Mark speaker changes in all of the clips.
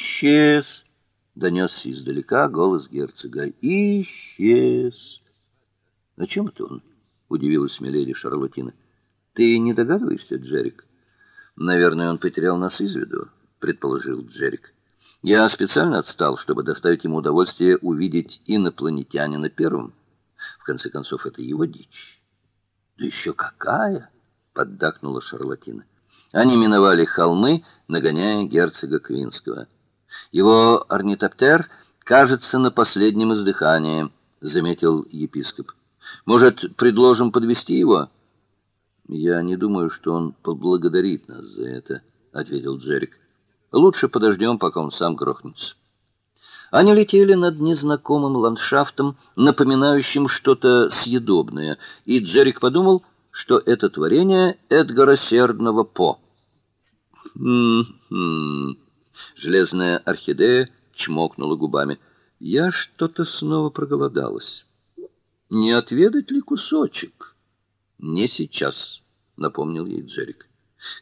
Speaker 1: Исчез, донесся издалека голос герцога. Исчез. "О чем это он?" удивилась миледи Шарлотина. "Ты не догадываешься, Джерик? Наверное, он потерял нас из виду", предположил Джерик. "Я специально отстал, чтобы доставить ему удовольствие увидеть инопланетянина первым. В конце концов, это его дичь". "Да еще какая!" поддакнула Шарлотина. Они миновали холмы, нагоняя герцога Квинского. Его орнитоптер, кажется, на последнем издыхании, заметил епископ. Может, предложим подвести его? Я не думаю, что он поблагодарит нас за это, ответил Джерик. Лучше подождем, пока он сам грохнется. Они летели над незнакомым ландшафтом, напоминающим что-то съедобное, и Джерик подумал, что это творение Эдгара Сердного По. Хм-хм. Железная орхидея чмокнула губами. Я что-то снова проголодалась. Не отведать ли кусочек? Не сейчас, напомнил ей Джерик.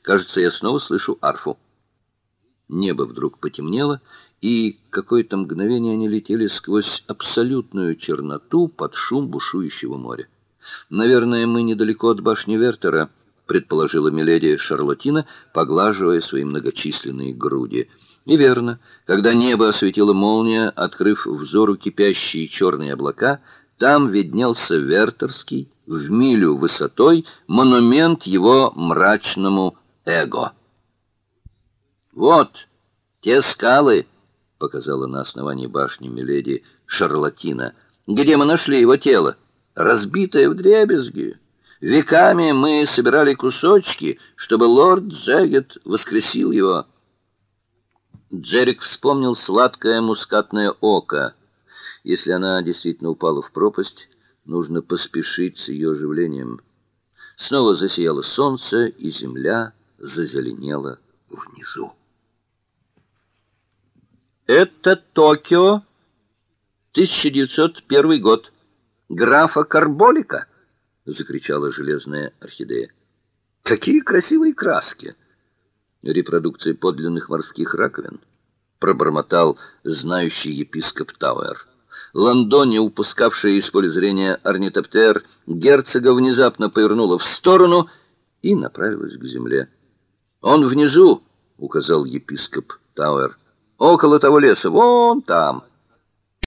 Speaker 1: Кажется, я снова слышу арфу. Небо вдруг потемнело, и какое-то мгновение они летели сквозь абсолютную черноту под шум бушующего моря. Наверное, мы недалеко от башни Вертера, предположила миледи Шарлотина, поглаживая свои многочисленные груди. И верно, когда небо осветила молния, открыв взору кипящие черные облака, там виднелся Вертерский в милю высотой монумент его мрачному эго. Вот те скалы, показала на основании башни миледи Шарлотина, где мы нашли его тело разбитое вдребезги. Веками мы собирали кусочки, чтобы лорд Джегет воскресил его. Джерик вспомнил сладкое мускатное око. Если она действительно упала в пропасть, нужно поспешить с ее оживлением. Снова засияло солнце, и земля зазеленела внизу. Это Токио, 1901 год графа Карболика, закричала железная орхидея. Какие красивые краски! Репродукции подлинных морских раковин, пробормотал знающий епископ Тауэр. Лондоне, упускавшая из поля зрения орнитоптер, герцога внезапно повернула в сторону и направилась к земле. "Он внизу", указал епископ Тауэр. "Около того леса, вон там".